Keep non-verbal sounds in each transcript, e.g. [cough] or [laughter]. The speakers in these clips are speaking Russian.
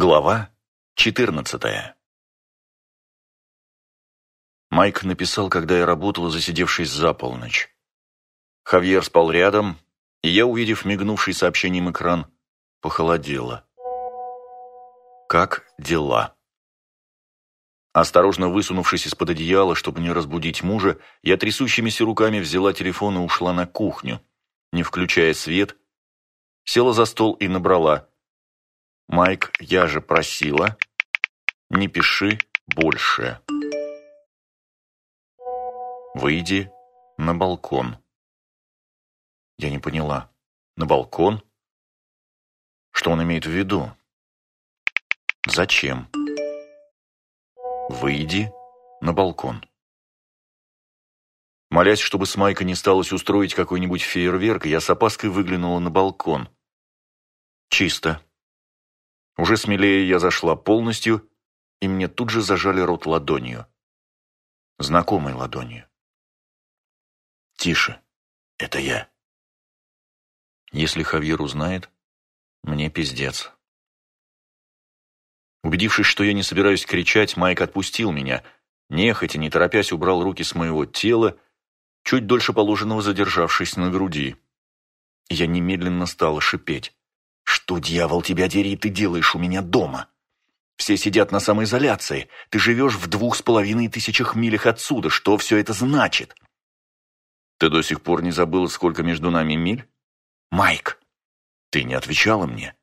Глава 14 Майк написал, когда я работал, засидевшись за полночь. Хавьер спал рядом, и я, увидев мигнувший сообщением экран, похолодела. Как дела? Осторожно высунувшись из-под одеяла, чтобы не разбудить мужа, я трясущимися руками взяла телефон и ушла на кухню. Не включая свет, села за стол и набрала Майк, я же просила, не пиши больше. Выйди на балкон. Я не поняла. На балкон? Что он имеет в виду? Зачем? Выйди на балкон. Молясь, чтобы с Майка не сталось устроить какой-нибудь фейерверк, я с опаской выглянула на балкон. Чисто. Уже смелее я зашла полностью, и мне тут же зажали рот ладонью. Знакомой ладонью. «Тише, это я». Если Хавьер узнает, мне пиздец. Убедившись, что я не собираюсь кричать, Майк отпустил меня, нехотя, не торопясь, убрал руки с моего тела, чуть дольше положенного задержавшись на груди. Я немедленно стала шипеть. «Что, дьявол, тебя дери, ты делаешь у меня дома? Все сидят на самоизоляции. Ты живешь в двух с половиной тысячах милях отсюда. Что все это значит?» «Ты до сих пор не забыла, сколько между нами миль?» «Майк, ты не отвечала мне.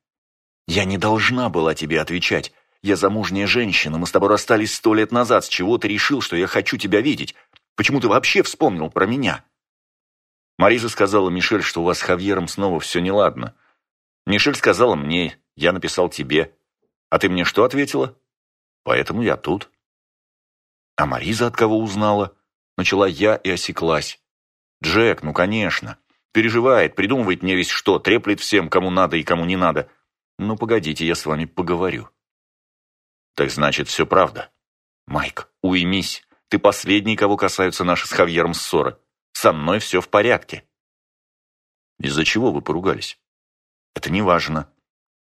Я не должна была тебе отвечать. Я замужняя женщина, мы с тобой расстались сто лет назад. С чего ты решил, что я хочу тебя видеть? Почему ты вообще вспомнил про меня?» Мариза сказала Мишель, что у вас с Хавьером снова все неладно. Мишель сказала мне, я написал тебе. А ты мне что ответила? Поэтому я тут. А Мариза от кого узнала? Начала я и осеклась. Джек, ну конечно. Переживает, придумывает мне весь что, треплет всем, кому надо и кому не надо. Ну, погодите, я с вами поговорю. Так значит, все правда. Майк, уймись. Ты последний, кого касаются наши с Хавьером ссоры. Со мной все в порядке. Из-за чего вы поругались? Это не важно.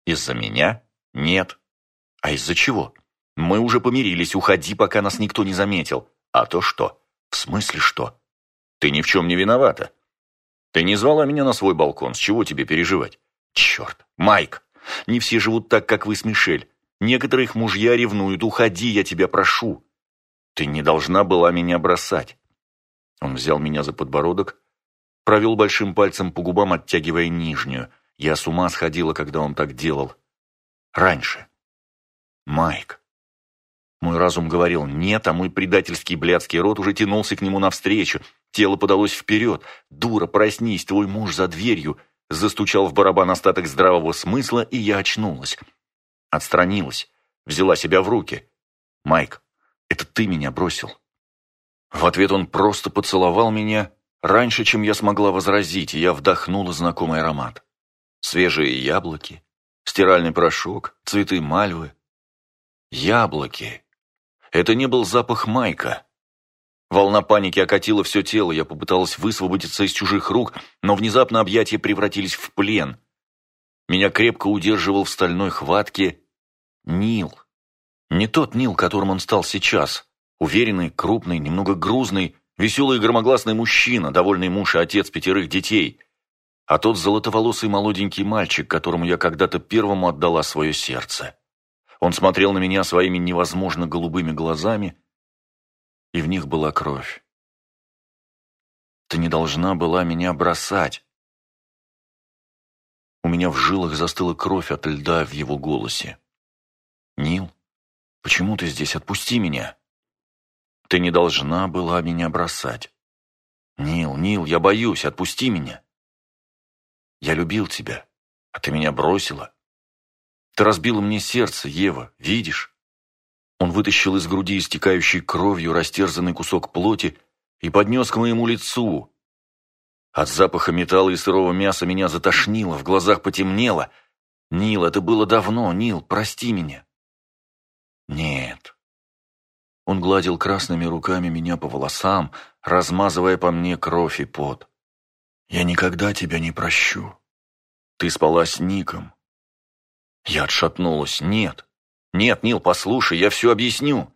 Из-за меня? Нет. А из-за чего? Мы уже помирились, уходи, пока нас никто не заметил. А то что? В смысле что? Ты ни в чем не виновата. Ты не звала меня на свой балкон, с чего тебе переживать? Черт, Майк, не все живут так, как вы с Мишель. Некоторых мужья ревнуют, уходи, я тебя прошу. Ты не должна была меня бросать. Он взял меня за подбородок, провел большим пальцем по губам, оттягивая нижнюю – я с ума сходила, когда он так делал. Раньше. Майк. Мой разум говорил «нет», а мой предательский блядский рот уже тянулся к нему навстречу. Тело подалось вперед. «Дура, проснись, твой муж за дверью!» Застучал в барабан остаток здравого смысла, и я очнулась. Отстранилась. Взяла себя в руки. «Майк, это ты меня бросил». В ответ он просто поцеловал меня раньше, чем я смогла возразить, и я вдохнула знакомый аромат. Свежие яблоки, стиральный порошок, цветы мальвы. Яблоки. Это не был запах Майка. Волна паники окатила все тело, я попыталась высвободиться из чужих рук, но внезапно объятия превратились в плен. Меня крепко удерживал в стальной хватке Нил. Не тот Нил, которым он стал сейчас. Уверенный, крупный, немного грузный, веселый и громогласный мужчина, довольный муж и отец пятерых детей а тот золотоволосый молоденький мальчик, которому я когда-то первому отдала свое сердце. Он смотрел на меня своими невозможно голубыми глазами, и в них была кровь. Ты не должна была меня бросать. У меня в жилах застыла кровь от льда в его голосе. Нил, почему ты здесь? Отпусти меня. Ты не должна была меня бросать. Нил, Нил, я боюсь, отпусти меня. Я любил тебя, а ты меня бросила. Ты разбила мне сердце, Ева, видишь? Он вытащил из груди истекающий кровью растерзанный кусок плоти и поднес к моему лицу. От запаха металла и сырого мяса меня затошнило, в глазах потемнело. «Нил, это было давно, Нил, прости меня». «Нет». Он гладил красными руками меня по волосам, размазывая по мне кровь и пот. Я никогда тебя не прощу. Ты спала с Ником. Я отшатнулась. Нет. «Нет, Нил, послушай, я все объясню».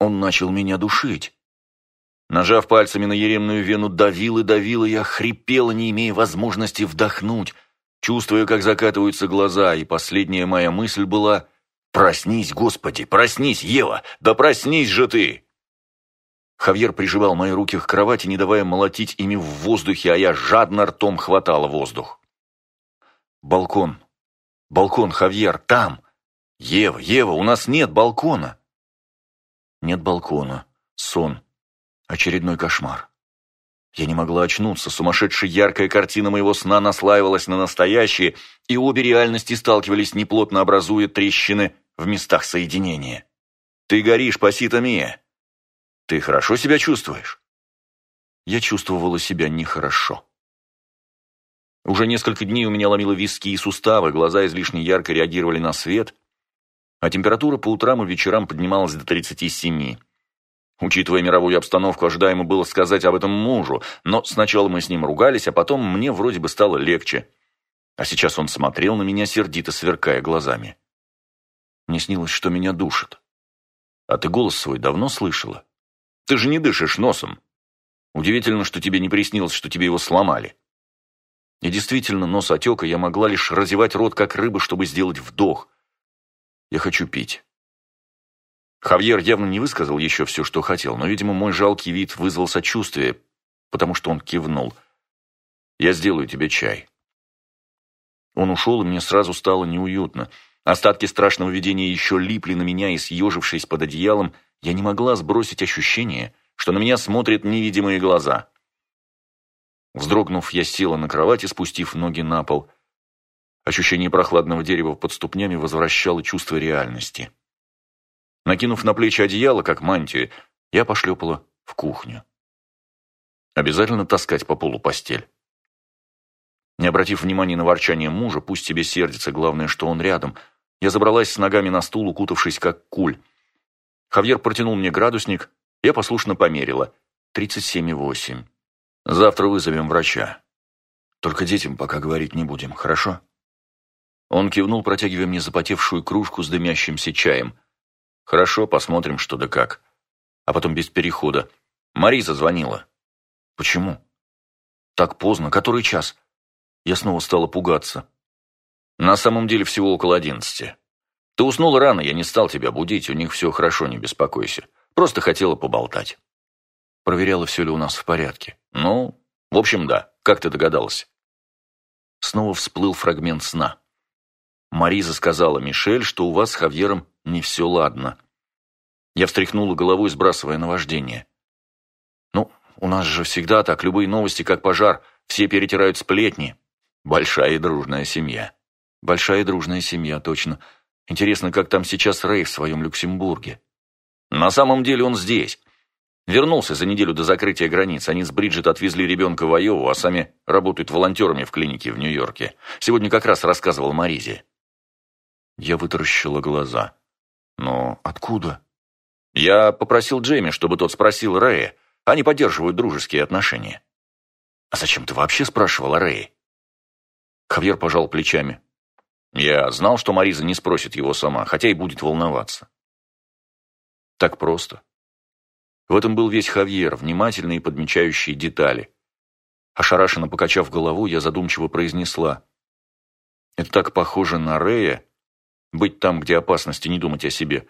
Он начал меня душить. Нажав пальцами на еремную вену, давил и давил, и я хрипела, не имея возможности вдохнуть, чувствуя, как закатываются глаза, и последняя моя мысль была «Проснись, Господи, проснись, Ева, да проснись же ты!» Хавьер прижимал мои руки к кровати, не давая молотить ими в воздухе, а я жадно ртом хватала воздух. «Балкон! Балкон, Хавьер, там! Ева, Ева, у нас нет балкона!» «Нет балкона. Сон. Очередной кошмар. Я не могла очнуться, сумасшедшая яркая картина моего сна наслаивалась на настоящие, и обе реальности сталкивались, неплотно образуя трещины в местах соединения. «Ты горишь, Пасита Мия!» «Ты хорошо себя чувствуешь?» Я чувствовала себя нехорошо. Уже несколько дней у меня ломило виски и суставы, глаза излишне ярко реагировали на свет, а температура по утрам и вечерам поднималась до 37. Учитывая мировую обстановку, ожидаемо было сказать об этом мужу, но сначала мы с ним ругались, а потом мне вроде бы стало легче. А сейчас он смотрел на меня сердито, сверкая глазами. Мне снилось, что меня душит. А ты голос свой давно слышала? Ты же не дышишь носом. Удивительно, что тебе не приснилось, что тебе его сломали. И действительно, нос отек, и я могла лишь разевать рот, как рыба, чтобы сделать вдох. Я хочу пить. Хавьер явно не высказал еще все, что хотел, но, видимо, мой жалкий вид вызвал сочувствие, потому что он кивнул. «Я сделаю тебе чай». Он ушел, и мне сразу стало неуютно. Остатки страшного видения еще липли на меня, и, съежившись под одеялом, я не могла сбросить ощущение, что на меня смотрят невидимые глаза. Вздрогнув, я села на кровати, спустив ноги на пол. Ощущение прохладного дерева под ступнями возвращало чувство реальности. Накинув на плечи одеяло, как мантию, я пошлепала в кухню. Обязательно таскать по полу постель. Не обратив внимания на ворчание мужа, пусть себе сердится, главное, что он рядом, я забралась с ногами на стул, укутавшись как куль. Хавьер протянул мне градусник, я послушно померила. 37,8. Завтра вызовем врача. Только детям пока говорить не будем, хорошо? Он кивнул, протягивая мне запотевшую кружку с дымящимся чаем – Хорошо, посмотрим, что да как. А потом без перехода. Мариза звонила. Почему? Так поздно, который час? Я снова стала пугаться. На самом деле всего около одиннадцати. Ты уснула рано, я не стал тебя будить, у них все хорошо, не беспокойся. Просто хотела поболтать. Проверяла, все ли у нас в порядке. Ну, в общем, да. Как ты догадалась? Снова всплыл фрагмент сна. Мариза сказала Мишель, что у вас с Хавьером не все ладно. Я встряхнула головой, сбрасывая наваждение. Ну, у нас же всегда так, любые новости как пожар, все перетирают сплетни. Большая и дружная семья. Большая и дружная семья, точно. Интересно, как там сейчас Рэй в своем Люксембурге? На самом деле он здесь. Вернулся за неделю до закрытия границ. Они с Бриджит отвезли ребенка в Айову, а сами работают волонтерами в клинике в Нью-Йорке. Сегодня как раз рассказывал Маризе. Я вытаращила глаза. «Но откуда?» «Я попросил Джейми, чтобы тот спросил Рэя. Они поддерживают дружеские отношения». «А зачем ты вообще спрашивал о Рэе?» Хавьер пожал плечами. «Я знал, что Мариза не спросит его сама, хотя и будет волноваться». Так просто. В этом был весь Хавьер, внимательный и подмечающий детали. Ошарашенно покачав голову, я задумчиво произнесла. «Это так похоже на Рэя, быть там, где опасности, не думать о себе.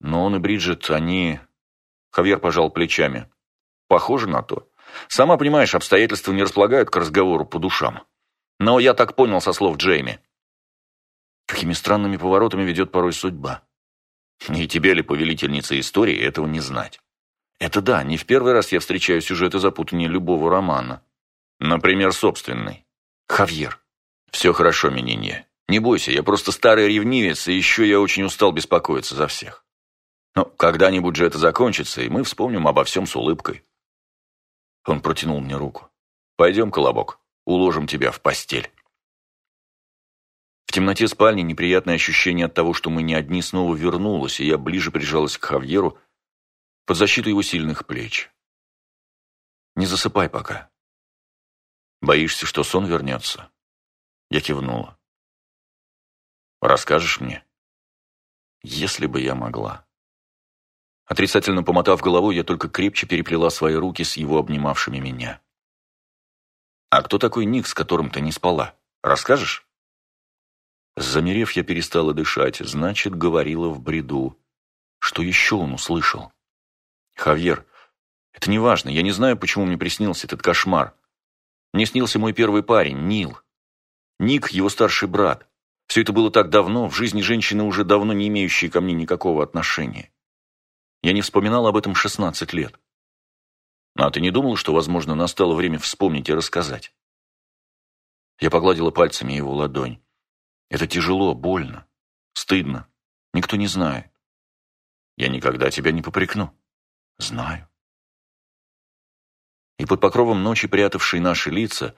Но он и Бриджит, они... Хавьер пожал плечами. Похоже на то. Сама понимаешь, обстоятельства не располагают к разговору по душам. Но я так понял со слов Джейми. Какими странными поворотами ведет порой судьба. И тебе ли, повелительница истории, этого не знать. Это да, не в первый раз я встречаю сюжеты запутания любого романа. Например, собственный. Хавьер. Все хорошо, Мининья. Не бойся, я просто старый ревнивец, и еще я очень устал беспокоиться за всех. Но когда-нибудь же это закончится, и мы вспомним обо всем с улыбкой. Он протянул мне руку. «Пойдем, Колобок, уложим тебя в постель». В темноте спальни неприятное ощущение от того, что мы не одни, снова вернулось, и я ближе прижалась к Хавьеру под защиту его сильных плеч. «Не засыпай пока». «Боишься, что сон вернется?» Я кивнула. Расскажешь мне?» Если бы я могла. Отрицательно помотав головой, я только крепче переплела свои руки с его обнимавшими меня. «А кто такой Ник, с которым ты не спала? Расскажешь?» Замерев, я перестала дышать, значит, говорила в бреду. Что еще он услышал? «Хавьер, это не важно, я не знаю, почему мне приснился этот кошмар. Мне снился мой первый парень, Нил. Ник – его старший брат. Все это было так давно, в жизни женщины, уже давно не имеющие ко мне никакого отношения. Я не вспоминал об этом 16 лет. А ты не думал, что, возможно, настало время вспомнить и рассказать? Я погладила пальцами его ладонь. Это тяжело, больно, стыдно. Никто не знает. Я никогда тебя не попрекну. Знаю. И под покровом ночи, прятавшей наши лица,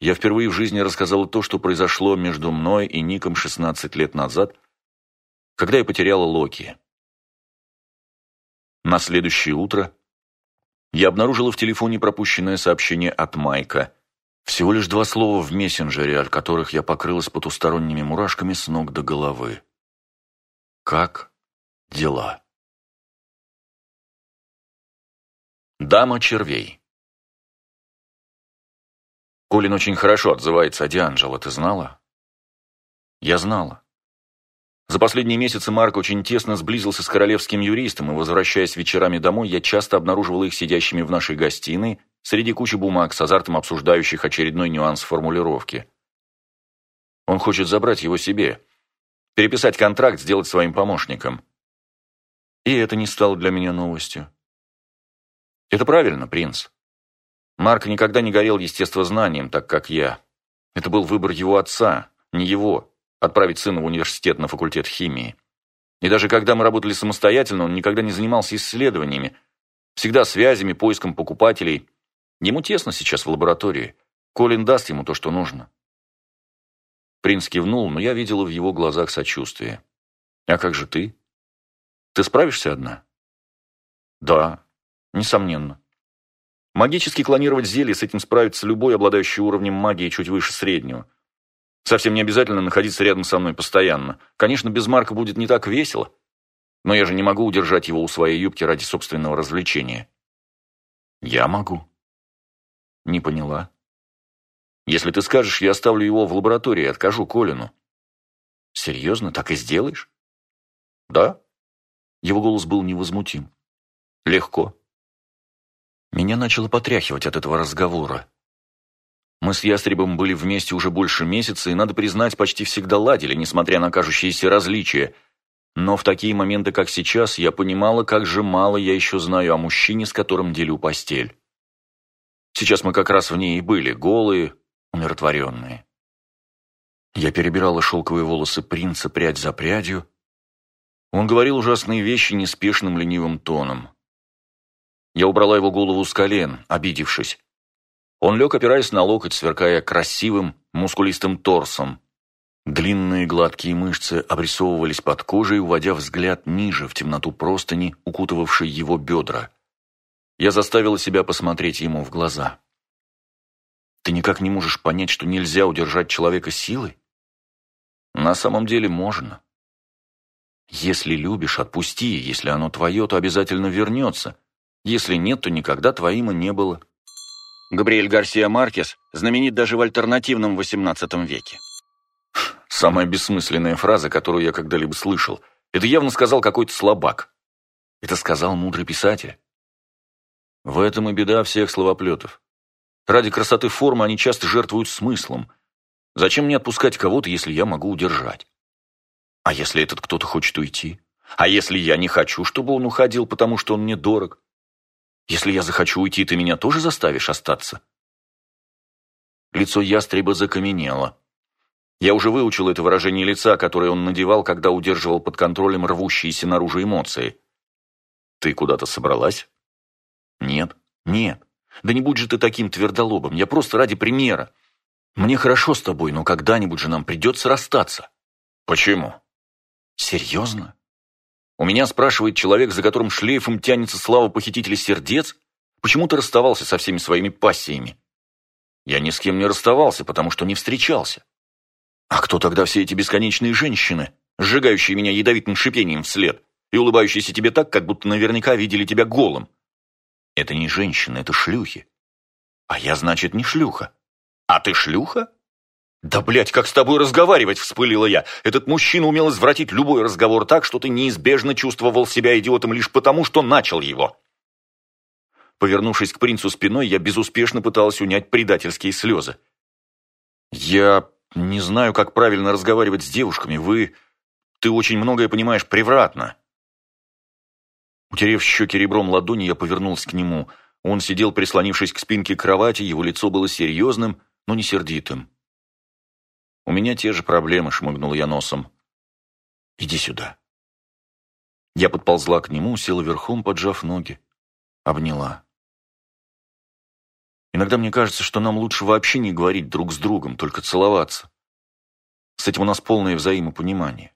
я впервые в жизни рассказала то, что произошло между мной и Ником 16 лет назад, когда я потеряла Локи. На следующее утро я обнаружила в телефоне пропущенное сообщение от Майка. Всего лишь два слова в мессенджере, от которых я покрылась потусторонними мурашками с ног до головы. Как дела? Дама червей Колин очень хорошо отзывается о Дианджело, ты знала? Я знала. За последние месяцы Марк очень тесно сблизился с королевским юристом, и, возвращаясь вечерами домой, я часто обнаруживал их сидящими в нашей гостиной среди кучи бумаг с азартом обсуждающих очередной нюанс формулировки. Он хочет забрать его себе, переписать контракт, сделать своим помощником. И это не стало для меня новостью. Это правильно, принц. Марк никогда не горел естествознанием, так как я. Это был выбор его отца, не его отправить сына в университет на факультет химии. И даже когда мы работали самостоятельно, он никогда не занимался исследованиями. Всегда связями, поиском покупателей. Ему тесно сейчас в лаборатории. Колин даст ему то, что нужно. Принц кивнул, но я видела в его глазах сочувствие. «А как же ты? Ты справишься одна?» «Да, несомненно. Магически клонировать зелье с этим справится любой, обладающий уровнем магии чуть выше среднего. Совсем не обязательно находиться рядом со мной постоянно. Конечно, без Марка будет не так весело, но я же не могу удержать его у своей юбки ради собственного развлечения. Я могу. Не поняла. Если ты скажешь, я оставлю его в лаборатории и откажу Колину. Серьезно, так и сделаешь? Да. Его голос был невозмутим. Легко. Меня начало потряхивать от этого разговора. Мы с Ястребом были вместе уже больше месяца, и, надо признать, почти всегда ладили, несмотря на кажущиеся различия. Но в такие моменты, как сейчас, я понимала, как же мало я еще знаю о мужчине, с которым делю постель. Сейчас мы как раз в ней и были, голые, умиротворенные. Я перебирала шелковые волосы принца прядь за прядью. Он говорил ужасные вещи неспешным ленивым тоном. Я убрала его голову с колен, обидевшись. Он лег, опираясь на локоть, сверкая красивым, мускулистым торсом. Длинные гладкие мышцы обрисовывались под кожей, уводя взгляд ниже, в темноту простыни, укутывавшей его бедра. Я заставила себя посмотреть ему в глаза. «Ты никак не можешь понять, что нельзя удержать человека силой?» «На самом деле можно. Если любишь, отпусти, если оно твое, то обязательно вернется. Если нет, то никогда твоим и не было». Габриэль Гарсия Маркес знаменит даже в альтернативном XVIII веке. Самая бессмысленная фраза, которую я когда-либо слышал. Это явно сказал какой-то слабак. Это сказал мудрый писатель. В этом и беда всех словоплетов. Ради красоты формы они часто жертвуют смыслом. Зачем мне отпускать кого-то, если я могу удержать? А если этот кто-то хочет уйти? А если я не хочу, чтобы он уходил, потому что он мне дорог? Если я захочу уйти, ты меня тоже заставишь остаться?» Лицо ястреба закаменело. Я уже выучил это выражение лица, которое он надевал, когда удерживал под контролем рвущиеся наружу эмоции. «Ты куда-то собралась?» «Нет, нет. Да не будь же ты таким твердолобым. Я просто ради примера. Мне хорошо с тобой, но когда-нибудь же нам придется расстаться». «Почему?» «Серьезно? У меня спрашивает человек, за которым шлейфом тянется слава похитителя сердец, почему ты расставался со всеми своими пассиями? Я ни с кем не расставался, потому что не встречался. А кто тогда все эти бесконечные женщины? сжигающие меня ядовитым шипением вслед, и улыбающиеся тебе так, как будто наверняка видели тебя голым. Это не женщины, это шлюхи. А я, значит, не шлюха. А ты шлюха? «Да, блядь, как с тобой разговаривать?» – вспылила я. «Этот мужчина умел извратить любой разговор так, что ты неизбежно чувствовал себя идиотом лишь потому, что начал его». Повернувшись к принцу спиной, я безуспешно пыталась унять предательские слезы. «Я не знаю, как правильно разговаривать с девушками. Вы... Ты очень многое понимаешь превратно». Утерев щеки ребром ладони, я повернулся к нему. Он сидел, прислонившись к спинке кровати, его лицо было серьезным, но не сердитым. «У меня те же проблемы», — шмыгнул я носом. «Иди сюда». Я подползла к нему, села верхом, поджав ноги. Обняла. Иногда мне кажется, что нам лучше вообще не говорить друг с другом, только целоваться. С этим у нас полное взаимопонимание.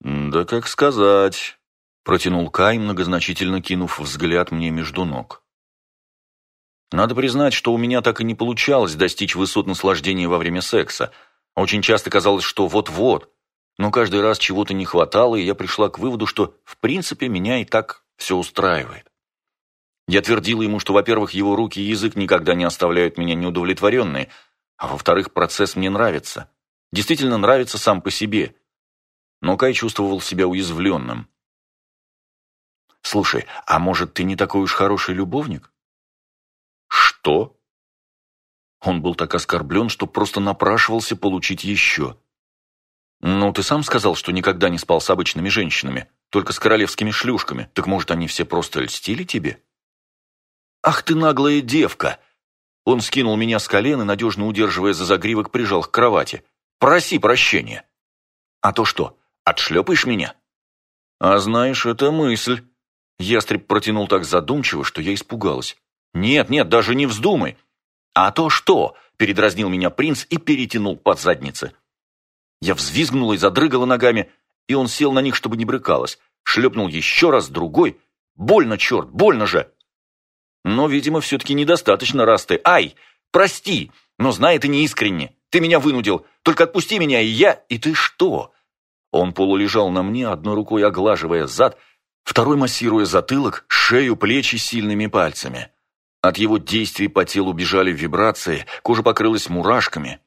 «Да как сказать», — протянул Кай, многозначительно кинув взгляд мне между ног. Надо признать, что у меня так и не получалось достичь высот наслаждения во время секса. Очень часто казалось, что вот-вот, но каждый раз чего-то не хватало, и я пришла к выводу, что в принципе меня и так все устраивает. Я твердила ему, что, во-первых, его руки и язык никогда не оставляют меня неудовлетворенной, а во-вторых, процесс мне нравится. Действительно нравится сам по себе. Но Кай чувствовал себя уязвленным. «Слушай, а может, ты не такой уж хороший любовник?» «Что?» Он был так оскорблен, что просто напрашивался получить еще. «Ну, ты сам сказал, что никогда не спал с обычными женщинами, только с королевскими шлюшками. Так может, они все просто льстили тебе?» «Ах ты наглая девка!» Он скинул меня с колен и, надежно удерживая за загривок, прижал к кровати. «Проси прощения!» «А то что, отшлепаешь меня?» «А знаешь, это мысль!» Ястреб протянул так задумчиво, что я испугалась. «Нет, нет, даже не вздумай!» «А то что?» – передразнил меня принц и перетянул под задницы. Я взвизгнула и задрыгала ногами, и он сел на них, чтобы не брыкалось. Шлепнул еще раз, другой. «Больно, черт, больно же!» Но, видимо, все-таки недостаточно, раз ты... Ай, прости, но знай, это не искренне. Ты меня вынудил. Только отпусти меня, и я... И ты что? Он полулежал на мне, одной рукой оглаживая зад, второй массируя затылок, шею, плечи сильными пальцами. От его действий по телу бежали вибрации, кожа покрылась мурашками.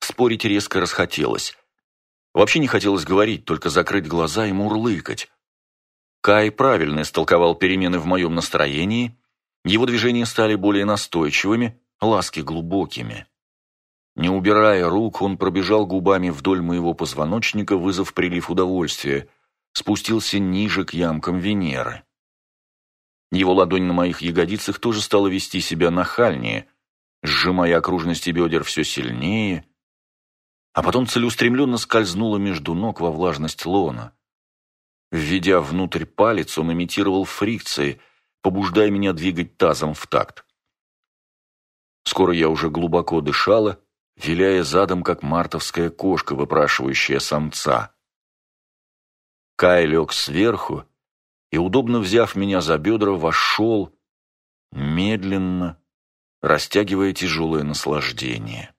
Спорить резко расхотелось. Вообще не хотелось говорить, только закрыть глаза и мурлыкать. Кай правильно истолковал перемены в моем настроении его движения стали более настойчивыми, ласки глубокими. Не убирая рук, он пробежал губами вдоль моего позвоночника, вызвав прилив удовольствия, спустился ниже к ямкам Венеры. Его ладонь на моих ягодицах тоже стала вести себя нахальнее, сжимая окружности бедер все сильнее, а потом целеустремленно скользнула между ног во влажность лона. Введя внутрь палец, он имитировал фрикции – побуждая меня двигать тазом в такт. Скоро я уже глубоко дышала, виляя задом, как мартовская кошка, выпрашивающая самца. Кай лег сверху и, удобно взяв меня за бедра, вошел, медленно, растягивая тяжелое наслаждение.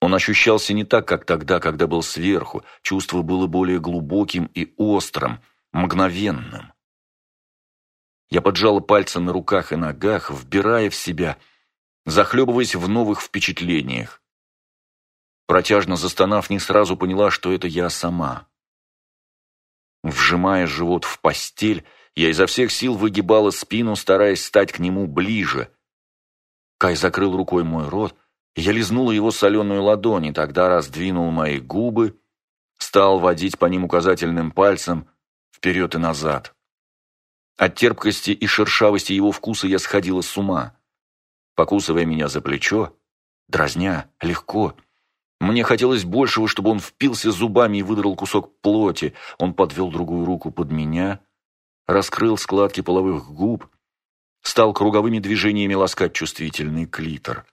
Он ощущался не так, как тогда, когда был сверху, чувство было более глубоким и острым, мгновенным. Я поджала пальцы на руках и ногах, вбирая в себя, захлебываясь в новых впечатлениях. Протяжно застонав, не сразу поняла, что это я сама. Вжимая живот в постель, я изо всех сил выгибала спину, стараясь стать к нему ближе. Кай закрыл рукой мой рот, я лизнула его соленую ладонь, и тогда раздвинул мои губы, стал водить по ним указательным пальцем вперед и назад. От терпкости и шершавости его вкуса я сходила с ума. Покусывая меня за плечо, дразня, легко. Мне хотелось большего, чтобы он впился зубами и выдрал кусок плоти. Он подвел другую руку под меня, раскрыл складки половых губ, стал круговыми движениями ласкать чувствительный клитор.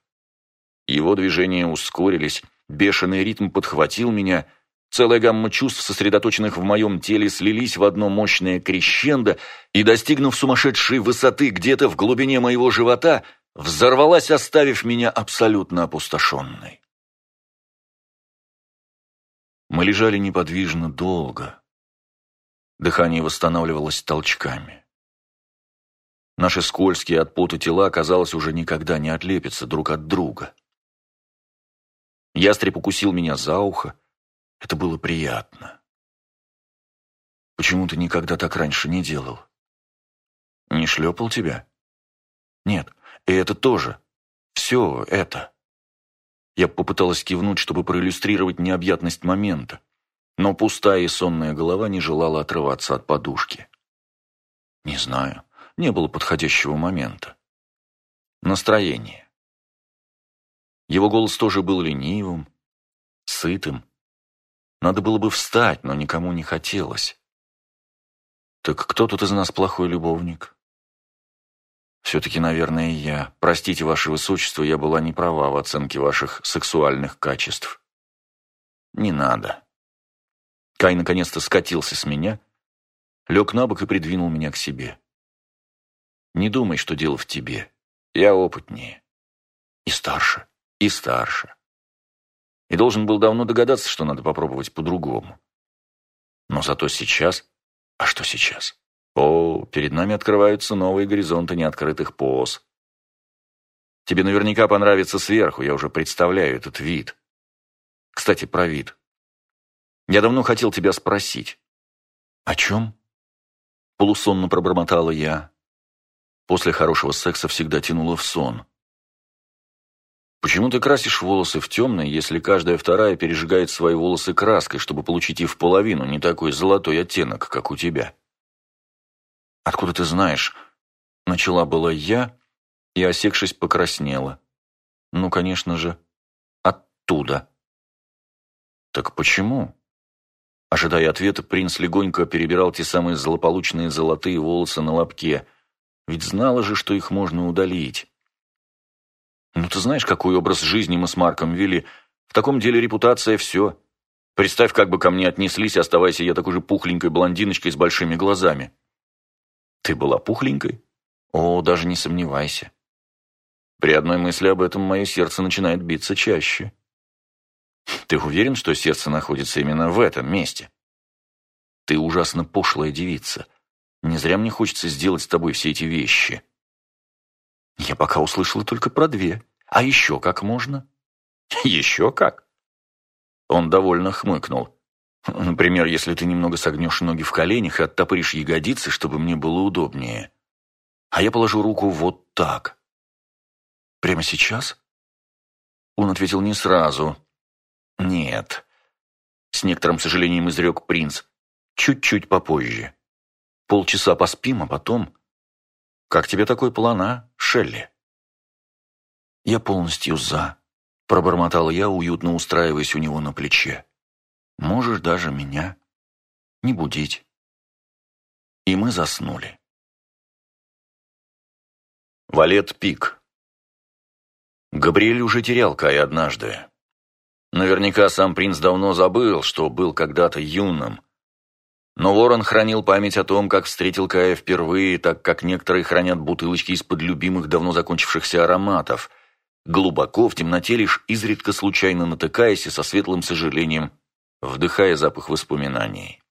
Его движения ускорились, бешеный ритм подхватил меня — Целая гамма чувств, сосредоточенных в моем теле, слились в одно мощное крещендо и, достигнув сумасшедшей высоты где-то в глубине моего живота, взорвалась, оставив меня абсолютно опустошенной. Мы лежали неподвижно долго. Дыхание восстанавливалось толчками. Наши скользкие от пота тела, казалось, уже никогда не отлепятся друг от друга. Ястреб укусил меня за ухо. Это было приятно. Почему ты никогда так раньше не делал? Не шлепал тебя? Нет, и это тоже. Все это. Я попыталась кивнуть, чтобы проиллюстрировать необъятность момента, но пустая и сонная голова не желала отрываться от подушки. Не знаю, не было подходящего момента. Настроение. Его голос тоже был ленивым, сытым. Надо было бы встать, но никому не хотелось. «Так кто тут из нас плохой любовник?» Все-таки, наверное, я. Простите, ваше высочество, я была не права в оценке ваших сексуальных качеств. Не надо. Кай наконец-то скатился с меня, лег на бок и придвинул меня к себе. Не думай, что дело в тебе. Я опытнее. И старше, и старше. И должен был давно догадаться, что надо попробовать по-другому. Но зато сейчас... А что сейчас? О, перед нами открываются новые горизонты неоткрытых поз. Тебе наверняка понравится сверху, я уже представляю этот вид. Кстати, про вид. Я давно хотел тебя спросить. О чем? Полусонно пробормотала я. После хорошего секса всегда тянуло в сон. Почему ты красишь волосы в темное, если каждая вторая пережигает свои волосы краской, чтобы получить их в половину, не такой золотой оттенок, как у тебя? «Откуда ты знаешь?» Начала была я и, осекшись, покраснела. «Ну, конечно же, оттуда». «Так почему?» Ожидая ответа, принц легонько перебирал те самые злополучные золотые волосы на лобке, ведь знала же, что их можно удалить. «Ну, ты знаешь, какой образ жизни мы с Марком вели? В таком деле репутация – все. Представь, как бы ко мне отнеслись, оставаясь я такой же пухленькой блондиночкой с большими глазами». Ты была пухленькой? О, даже не сомневайся. При одной мысли об этом мое сердце начинает биться чаще. Ты уверен, что сердце находится именно в этом месте? Ты ужасно пошлая девица. Не зря мне хочется сделать с тобой все эти вещи. Я пока услышала только про две. А еще как можно? [laughs] Еще как? Он довольно хмыкнул. Например, если ты немного согнешь ноги в коленях и оттопыришь ягодицы, чтобы мне было удобнее. А я положу руку вот так. Прямо сейчас? Он ответил не сразу. Нет. С некоторым сожалением изрек принц. Чуть-чуть попозже. Полчаса поспим, а потом... Как тебе такой план, а, Шелли? Я полностью за. Пробормотал я, уютно устраиваясь у него на плече. Можешь даже меня не будить. И мы заснули. Валет Пик Габриэль уже терял Кая однажды. Наверняка сам принц давно забыл, что был когда-то юным. Но Ворон хранил память о том, как встретил Кая впервые, так как некоторые хранят бутылочки из-под любимых давно закончившихся ароматов, глубоко в темноте лишь изредка случайно натыкаясь и со светлым сожалением вдыхая запах воспоминаний.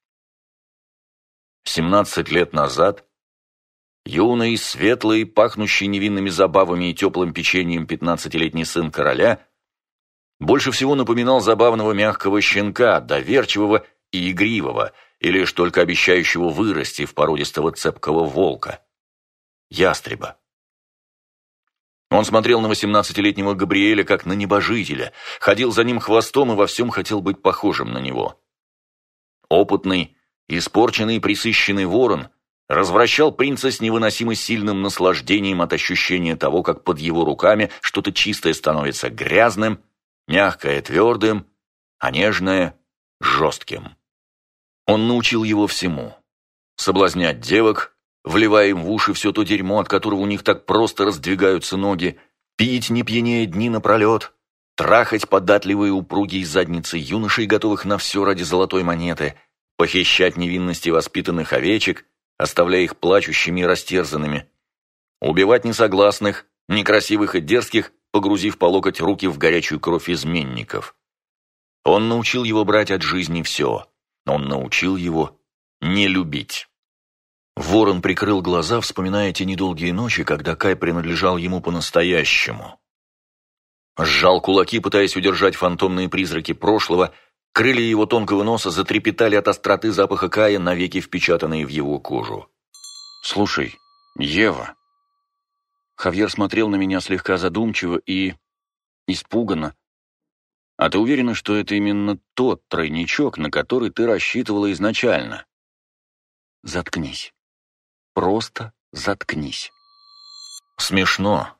Семнадцать лет назад юный, светлый, пахнущий невинными забавами и теплым печеньем пятнадцатилетний сын короля больше всего напоминал забавного мягкого щенка, доверчивого и игривого, и лишь только обещающего вырасти в породистого цепкого волка. Ястреба. Он смотрел на восемнадцатилетнего Габриэля как на небожителя, ходил за ним хвостом и во всем хотел быть похожим на него. Опытный, испорченный и присыщенный ворон развращал принца с невыносимо сильным наслаждением от ощущения того, как под его руками что-то чистое становится грязным, мягкое твердым, а нежное жестким. Он научил его всему. Соблазнять девок, вливая им в уши все то дерьмо, от которого у них так просто раздвигаются ноги, пить не пьянее дни напролет, трахать податливые упругие задницы юношей, готовых на все ради золотой монеты, похищать невинности воспитанных овечек, оставляя их плачущими и растерзанными, убивать несогласных, некрасивых и дерзких, погрузив по локоть руки в горячую кровь изменников. Он научил его брать от жизни все. Он научил его не любить. Ворон прикрыл глаза, вспоминая те недолгие ночи, когда Кай принадлежал ему по-настоящему. Сжал кулаки, пытаясь удержать фантомные призраки прошлого, крылья его тонкого носа затрепетали от остроты запаха Кая, навеки впечатанные в его кожу. «Слушай, Ева...» Хавьер смотрел на меня слегка задумчиво и... испуганно. «А ты уверена, что это именно тот тройничок, на который ты рассчитывала изначально?» «Заткнись. Просто заткнись». Смешно,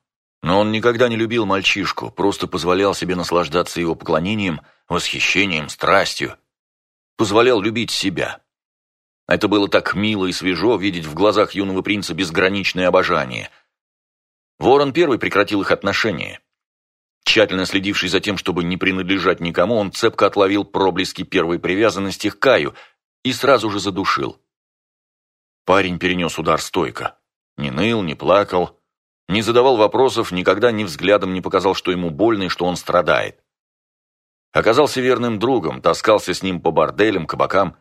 но он никогда не любил мальчишку, просто позволял себе наслаждаться его поклонением, восхищением, страстью. Позволял любить себя. Это было так мило и свежо видеть в глазах юного принца безграничное обожание. Ворон первый прекратил их отношения. Тщательно следивший за тем, чтобы не принадлежать никому, он цепко отловил проблески первой привязанности к Каю и сразу же задушил. Парень перенес удар стойко. Не ныл, не плакал, не задавал вопросов, никогда ни взглядом не показал, что ему больно и что он страдает. Оказался верным другом, таскался с ним по борделям, кабакам,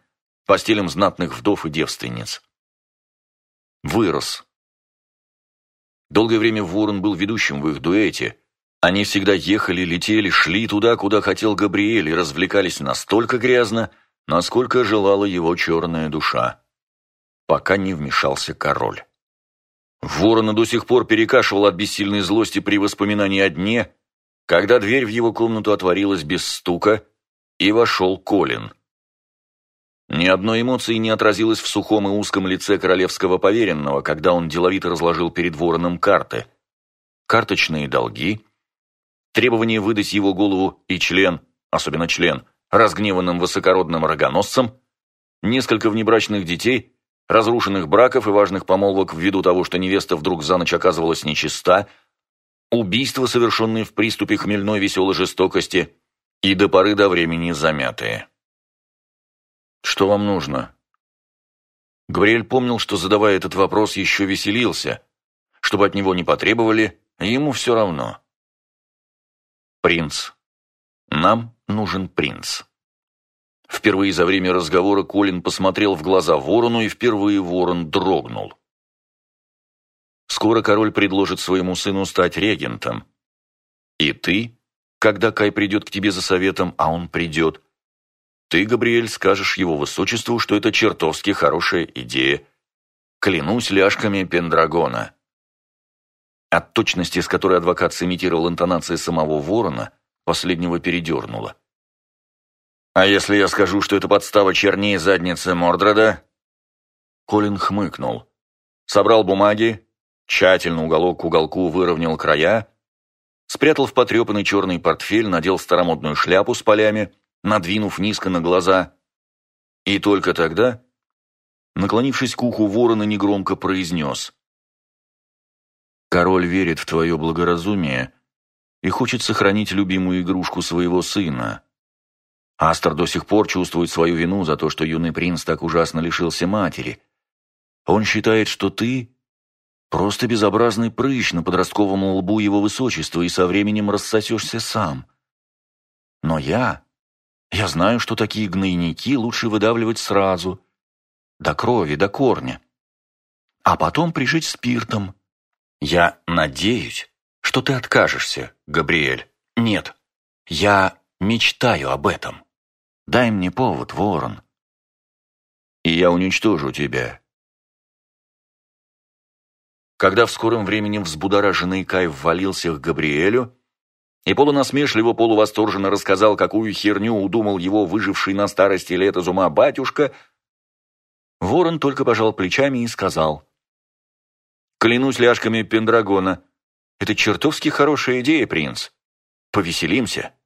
постелям знатных вдов и девственниц. Вырос. Долгое время Ворон был ведущим в их дуэте. Они всегда ехали, летели, шли туда, куда хотел Габриэль, и развлекались настолько грязно, насколько желала его черная душа. Пока не вмешался король. Ворона до сих пор перекашивал от бессильной злости при воспоминании о дне, когда дверь в его комнату отворилась без стука, и вошел Колин. Ни одной эмоции не отразилось в сухом и узком лице королевского поверенного, когда он деловито разложил перед вороном карты. Карточные долги, требование выдать его голову и член, особенно член, разгневанным высокородным рогоносцем, несколько внебрачных детей – разрушенных браков и важных помолвок ввиду того, что невеста вдруг за ночь оказывалась нечиста, убийства, совершенные в приступе хмельной веселой жестокости и до поры до времени замятые. «Что вам нужно?» Габриэль помнил, что, задавая этот вопрос, еще веселился. Чтобы от него не потребовали, ему все равно. «Принц. Нам нужен принц». Впервые за время разговора Колин посмотрел в глаза ворону, и впервые ворон дрогнул. Скоро король предложит своему сыну стать регентом. И ты, когда Кай придет к тебе за советом, а он придет, ты, Габриэль, скажешь его высочеству, что это чертовски хорошая идея. Клянусь ляжками Пендрагона. От точности, с которой адвокат сымитировал интонации самого ворона, последнего передернуло. «А если я скажу, что это подстава чернее задницы Мордреда?» Колин хмыкнул. Собрал бумаги, тщательно уголок к уголку выровнял края, спрятал в потрепанный черный портфель, надел старомодную шляпу с полями, надвинув низко на глаза. И только тогда, наклонившись к уху ворона, негромко произнес. «Король верит в твое благоразумие и хочет сохранить любимую игрушку своего сына». Астер до сих пор чувствует свою вину за то, что юный принц так ужасно лишился матери. Он считает, что ты просто безобразный прыщ на подростковом лбу его высочества и со временем рассосешься сам. Но я... Я знаю, что такие гнойники лучше выдавливать сразу, до крови, до корня, а потом прижить спиртом. Я надеюсь, что ты откажешься, Габриэль. Нет, я мечтаю об этом. Дай мне повод, ворон, и я уничтожу тебя». Когда в скором времени взбудораженный Кай ввалился к Габриэлю и полунасмешливо, полувосторженно рассказал, какую херню удумал его выживший на старости лет из ума батюшка, ворон только пожал плечами и сказал, «Клянусь ляжками Пендрагона, это чертовски хорошая идея, принц. Повеселимся».